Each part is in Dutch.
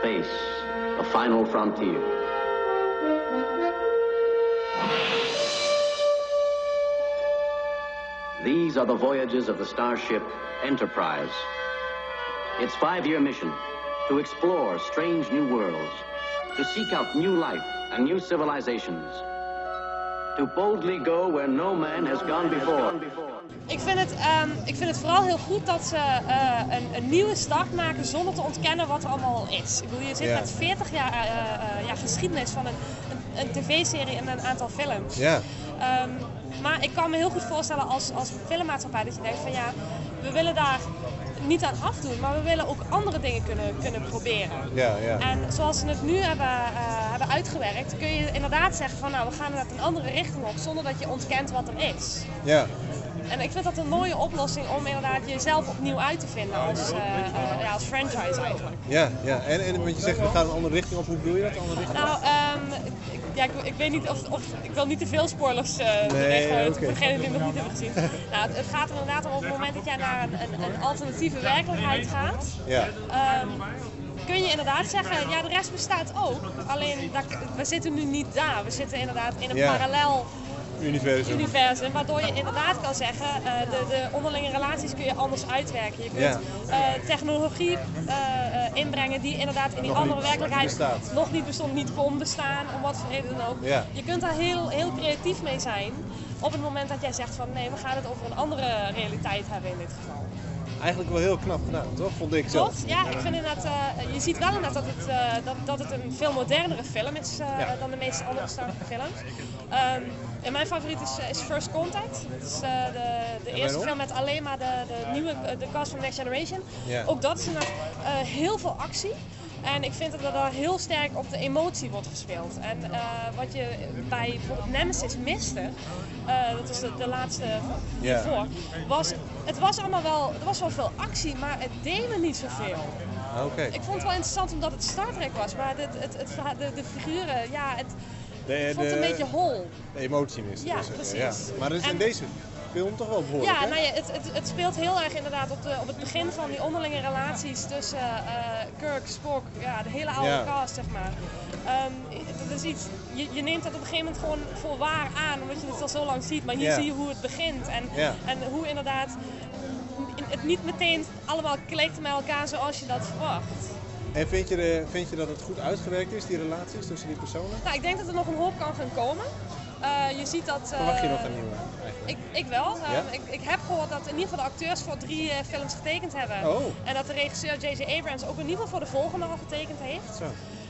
Space, the final frontier. These are the voyages of the starship Enterprise. Its five-year mission, to explore strange new worlds, to seek out new life and new civilizations, to boldly go where no man has gone before. Ik vind, het, ehm, ik vind het vooral heel goed dat ze eh, een, een nieuwe start maken zonder te ontkennen wat er allemaal is. Ik bedoel, je zit met 40 jaar eh, eh, ja, geschiedenis van een, een, een tv-serie en een aantal films. Ja, Ehm, maar ik kan me heel goed voorstellen als, als filmmaatschappij dat je denkt van ja, we willen daar niet aan afdoen, maar we willen ook andere dingen kunnen, kunnen proberen. ja, ja. En zoals ze het nu hebben, hebben uitgewerkt, kun je inderdaad zeggen van nou, we gaan inderdaad een andere richting op zonder dat je ontkent wat er is. ja. En ik vind dat een mooie oplossing om inderdaad jezelf opnieuw uit te vinden als, eh, eh, ja, als franchise eigenlijk. Ja, ja. En, en je zegt, we gaan een andere richting op. Hoe bedoel je dat, andere richting? Nou, ehm, ik, ja, ik, ik weet niet of, of ik wil niet te veel spoilers eh Nee, erin gooien oké. voor degenen die het nog niet hebben gezien. nou, het, het gaat er inderdaad om op het moment dat jij naar een, een, een alternatieve werkelijkheid gaat. Ja, Ehm, kun je inderdaad zeggen, ja, de rest bestaat ook. Alleen, dat, we zitten nu niet daar. We zitten inderdaad in een Ja. parallel universum. universum, waardoor je inderdaad kan zeggen, eh, de, de onderlinge relaties kun je anders uitwerken. Je kunt Ja. eh, technologie eh, inbrengen die inderdaad in die Nog andere werkelijkheid bestaat. nog niet bestond, niet kon bestaan, om wat voor reden dan ook. Ja. Je kunt daar heel, heel creatief mee zijn op het moment dat jij zegt van nee, we gaan het over een andere realiteit hebben in dit geval. Eigenlijk wel heel knap gedaan, toch? Vond ik. Klopt, ja, ik vind inderdaad, eh, je ziet wel inderdaad dat het, eh, dat, dat het een veel modernere film is eh, Ja. dan de meeste andere Star Trek films. Ehm, en mijn favoriet is, is First Contact. Dat is de, de eerste film met alleen maar de, de nieuwe de cast van Next Generation. Ja. Ook dat is inderdaad heel veel actie. En ik vind dat er daar heel sterk op de emotie wordt gespeeld. En eh, wat je bij bijvoorbeeld Nemesis miste, eh, dat is de, de laatste Ja. hiervoor, was, het was allemaal wel, er was wel veel actie, maar het deed me niet zoveel. Oké. Ik vond het wel interessant omdat het Star Trek was, maar het, het, de, de figuren, ja, het, De, ik vond het een beetje hol. de emotie mist. Ja, dus, eh, precies. Ja. Maar dat is in deze film toch wel behoorlijk, Ja, nou ja, het, het, het speelt heel erg inderdaad op, de, op het begin van die onderlinge relaties tussen eh, Kirk, Spock, ja, de hele oude Ja. cast, zeg maar. Ehm, dat is iets, je, je neemt dat op een gegeven moment gewoon voor waar aan, omdat je het al zo lang ziet. Maar hier zie je hoe het begint en, en hoe inderdaad het niet meteen allemaal klikt met elkaar zoals je dat verwacht. En vind je, de, vind je dat het goed uitgewerkt is, die relaties tussen die personen? Nou, ik denk dat er nog een hoop kan gaan komen. Eh, je ziet dat... eh, Verwacht je nog een nieuwe? eigenlijk? Ik, ik wel. Ja? ik, ik heb gehoord dat in ieder geval de acteurs voor drie eh, films getekend hebben. Oh. En dat de regisseur J.J. Abrams ook in ieder geval voor de volgende al getekend heeft. Zo.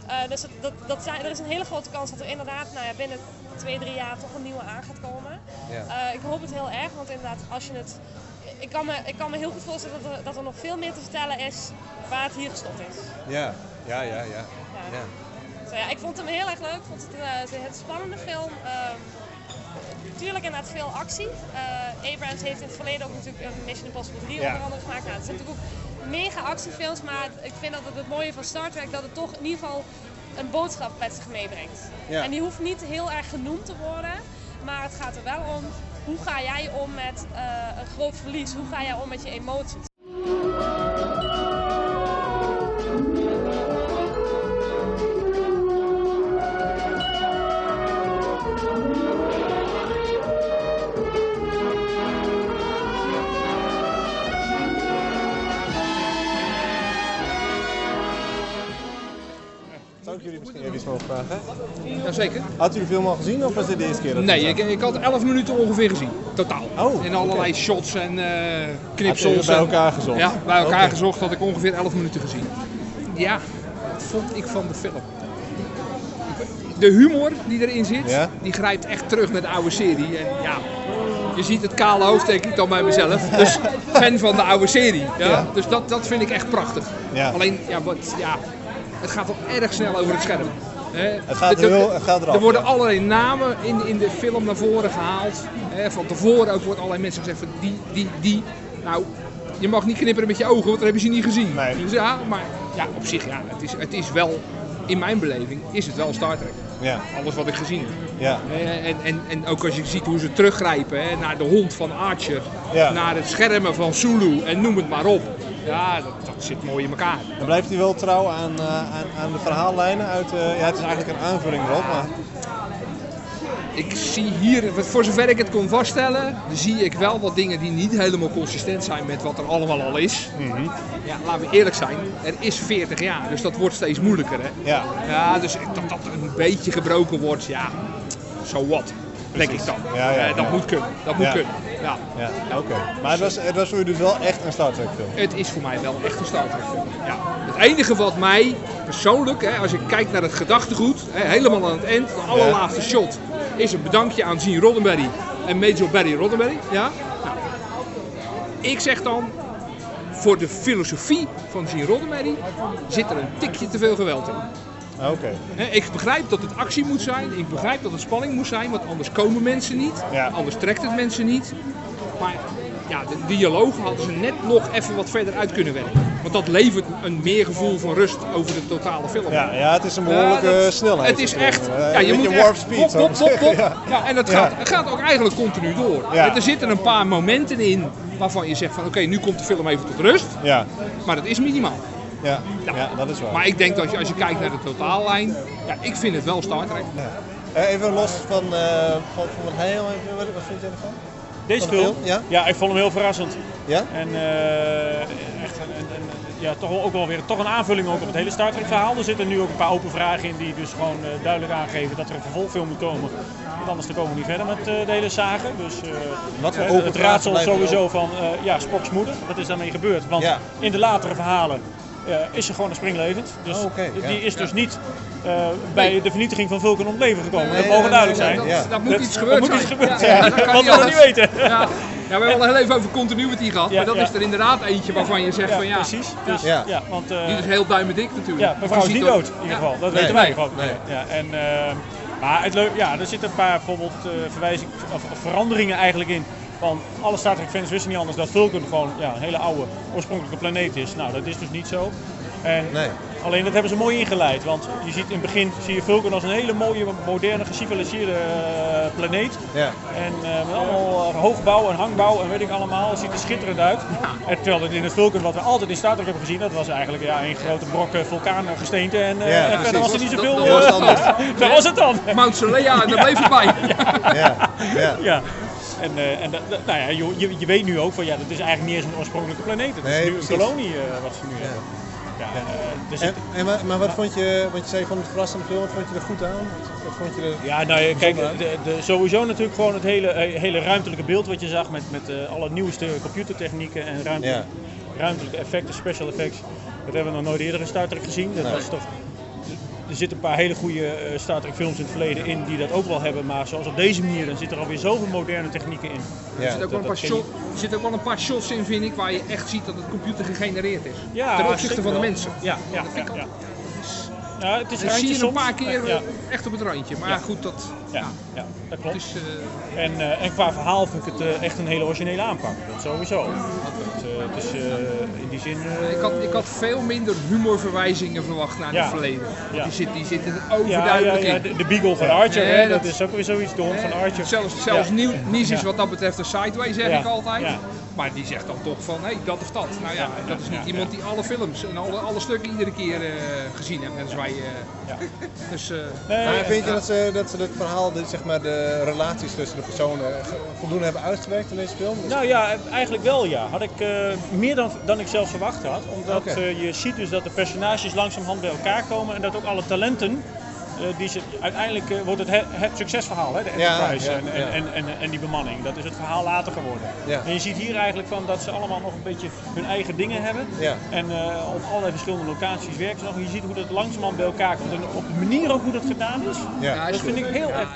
Eh, dus dat, dat, dat zijn, er is een hele grote kans dat er inderdaad nou ja, binnen twee, drie jaar toch een nieuwe aan gaat komen. Ja. Eh, ik hoop het heel erg, want inderdaad, als je het. Ik kan me, ik kan me heel goed voorstellen dat er, dat er nog veel meer te vertellen is waar het hier gestopt is. Ja, ja, ja, ja. Ja. ja. Ja, ik vond hem heel erg leuk. Ik vond het een, eh, het spannende film. Ehm Tuurlijk inderdaad veel actie. Eh, Abrams heeft in het verleden ook natuurlijk een Mission Impossible 3 Ja. onder andere gemaakt. Nou, het zijn natuurlijk ook mega actiefilms, maar ik vind dat het het mooie van Star Trek dat het toch in ieder geval een boodschap met zich meebrengt. Ja. En die hoeft niet heel erg genoemd te worden, maar het gaat er wel om hoe ga jij om met eh, een groot verlies? Hoe ga jij om met je emoties? Jullie misschien even iets mogen vragen? Jazeker. Had u de film al gezien of was dit de eerste keer dat Nee, ik, ik had 11 minuten ongeveer gezien, totaal. Oh, In allerlei shots en eh Had u knipsels. bij elkaar gezocht? Ja, bij elkaar gezocht had ik ongeveer 11 minuten gezien. Ja, wat vond ik van de film? De humor die erin zit, Ja? die grijpt echt terug naar de oude serie. En ja, je ziet het kale hoofd denk ik dan bij mezelf. Dus fan van de oude serie. Ja? Ja. Dus dat, dat vind ik echt prachtig. Ja. Alleen, ja, wat, ja, het gaat wel erg snel over het scherm. Het gaat de- heel- het gaat eraf, Er worden ja. allerlei namen in, in de film naar voren gehaald. Van tevoren ook wordt allerlei mensen gezegd van die, die, die. Nou, je mag niet knipperen met je ogen, want dan hebben ze niet gezien. Nee. Dus ja, maar ja, op zich, ja, het is, het is wel, in mijn beleving, is het wel Star Trek. Ja, Alles wat ik gezien heb. ja. En, en, en ook als je ziet hoe ze teruggrijpen hè, naar de hond van Archer, Ja. naar het schermen van Sulu en noem het maar op. Ja, dat, dat zit mooi in elkaar. Dan blijft hij wel trouw aan, eh, aan, aan de verhaallijnen uit... eh, ja, het is eigenlijk een aanvulling erop, maar... Ik zie hier, voor zover ik het kon vaststellen, zie ik wel wat dingen die niet helemaal consistent zijn met wat er allemaal al is. Ja, laten we eerlijk zijn, er is 40 jaar, dus dat wordt steeds moeilijker. Hè? Ja, Ja, dus dat dat een beetje gebroken wordt, ja, so what, denk ik dan. Ja, ja, Eh, dat moet kunnen, dat moet kunnen. Ja. ja oké. Maar het was, het was voor u dus wel echt een Star Trek film? Het is voor mij wel echt een Star Trek film. Ja. Het enige wat mij persoonlijk, hè, als ik kijk naar het gedachtegoed, hè, helemaal aan het eind, de allerlaatste shot, is een bedankje aan Gene Roddenberry en Major Barry Roddenberry. Ja? Nou, ik zeg dan, voor de filosofie van Gene Roddenberry zit er een tikje te veel geweld in. Oké. Hè, Ik begrijp dat het actie moet zijn, ik begrijp dat het spanning moet zijn, want anders komen mensen niet, Ja. anders trekt het mensen niet. Maar ja, de dialogen hadden ze net nog even wat verder uit kunnen werken. Want dat levert een meer gevoel van rust over de totale film. Ja, ja, het is een behoorlijke Ja, dat- snelheid. Het is echt, Eh, ja, je moet beetje echt warp speed. hop, hop, hop. Ja. Ja, en het Ja. gaat, het gaat ook eigenlijk continu door. Er zitten een paar momenten in waarvan je zegt van oké, nu komt de film even tot rust. Ja, Maar dat is minimaal. Ja, ja, dat is waar. Maar ik denk dat je, als je kijkt naar de totaallijn, ja, ik vind het wel Star Trek. Ja. Eh, Even los van, eh, van, van wat hij al heeft, wat, vind jij ervan? Deze film? film, ja? ik vond hem heel verrassend. Ja? En eh, echt een, een, een- ja, toch ook wel weer toch een aanvulling ook op het hele Star Trek verhaal. Er zitten nu ook een paar open vragen in die dus gewoon eh, duidelijk aangeven dat er een vervolgfilm moet komen. Want anders dan komen we niet verder met eh, de hele zagen. Dus eh, Wat voor open het raadsel sowieso van eh, ja, Spock's moeder. Wat is daarmee gebeurd? Want Ja. in de latere verhalen is ze gewoon een springlevend. Dus Oh, ja. die is dus Ja. niet eh, bij de vernietiging van Vulcan om het leven gekomen. Nee, dat mogen duidelijk nee, zijn. nee, Dat, Ja. dat moet Dat- iets dat gebeurd moet zijn. iets gebeurd Ja, zijn. dat niet we nog niet weten. Ja. ja, we hebben al heel even over continuity gehad, Ja, maar dat ja. is er inderdaad eentje waarvan je zegt Ja, van ja, precies. Dus, Ja. ja. want, eh, die is heel duimendik natuurlijk. ja, mevrouw is niet dood in ieder Ja. geval. Dat Nee, weten wij nee, gewoon. nee. Ja, en, eh, maar het leuk, ja, er zitten een paar bijvoorbeeld eh, verwijzingen of veranderingen eigenlijk in. Van alle Star Trek fans wisten niet anders dat Vulcan gewoon ja, een hele oude oorspronkelijke planeet is. Nou, dat is dus niet zo. En Nee. Alleen dat hebben ze mooi ingeleid. Want je ziet in het begin zie je Vulcan als een hele mooie, moderne, geciviliseerde eh, planeet. Ja. En eh, met allemaal eh, hoogbouw en hangbouw en weet ik allemaal. Het ziet er schitterend uit. En terwijl het in het Vulcan wat we altijd in Star Trek hebben gezien, dat was eigenlijk ja, een grote brok vulkaangesteente. En, eh, Ja, en verder was er niet zoveel. dat was eh, dat was het dan. Mount Solea, en daar bleef het bij. Ja, ja. Ja. En, eh, en dat, dat- nou ja, je, je, weet nu ook van ja, dat is eigenlijk niet eens een oorspronkelijke planeet. Het Nee, is nu precies. een kolonie eh, wat ze nu hebben. Ja, eh, zit- En, en, maar, maar wat vond je, want je zei van het verrassende film, wat vond je er goed aan? Wat, wat vond je er... Ja, nou ja, kijk, de, de, sowieso natuurlijk gewoon het hele, hele ruimtelijke beeld wat je zag met, met alle nieuwste computertechnieken en ruimtelijke, ruimtelijke effecten, special effects. Dat hebben we nog nooit eerder in Star Trek gezien. Dat Nee. was toch, er zitten een paar hele goede eh, Star Trek films in het verleden in die dat ook wel hebben, maar zoals op deze manier, dan zit er alweer zoveel moderne technieken in. Ja. Er zitten ook wel een paar shot- er zitten ook wel een paar shots in, vind ik, waar je echt ziet dat het computer gegenereerd is. Ja, Ten opzichte van de mensen. Ja, ja, Dat vind ik ja, ja, het is randje zie je een paar keer Ja, eh, echt op het randje. Maar Ja. goed, dat, ja, ja, ja, dat het klopt. is, eh, En, eh, en qua verhaal vind ik het echt een hele originele aanpak. Dat sowieso. Het, het is die zin. eh, ik, had, ik had veel minder humorverwijzingen verwacht naar Ja. het verleden. Ja. Die, zit, die zitten er overduidelijk ja, in. de, de Beagle van Archer, Nee, hè, dat, dat- is ook weer zoiets. De hond van Archer. Zelfs, zelfs. Nieuw, is wat dat betreft een sideway, zeg ik altijd. Maar die zegt dan toch van, hé, dat of dat. Nou ja, dat is niet ja, iemand ja. die alle films en alle, alle stukken iedere keer eh, gezien heeft. Net als wij. eh. Ja. Dus, eh, Nee, Maar ja, vind je dat ze, dat ze het verhaal, de, zeg maar, de relaties tussen de personen voldoende hebben uitgewerkt in deze film? Dus- Nou ja, eigenlijk wel ja. Had ik eh, meer dan, dan ik zelf verwacht had. Omdat eh, je ziet dus dat de personages langzamerhand bij elkaar komen en dat ook alle talenten. Eh, die ze, uiteindelijk eh, wordt het het, succesverhaal, hè, de Enterprise ja, en, ja. En, en, en, en die bemanning. Dat is het verhaal later geworden. En je ziet hier eigenlijk van dat ze allemaal nog een beetje hun eigen dingen hebben. En eh, op allerlei verschillende locaties werken ze nog. En je ziet hoe dat langzamerhand bij elkaar komt. En op de manier ook hoe dat gedaan is. Dat vind ik heel erg.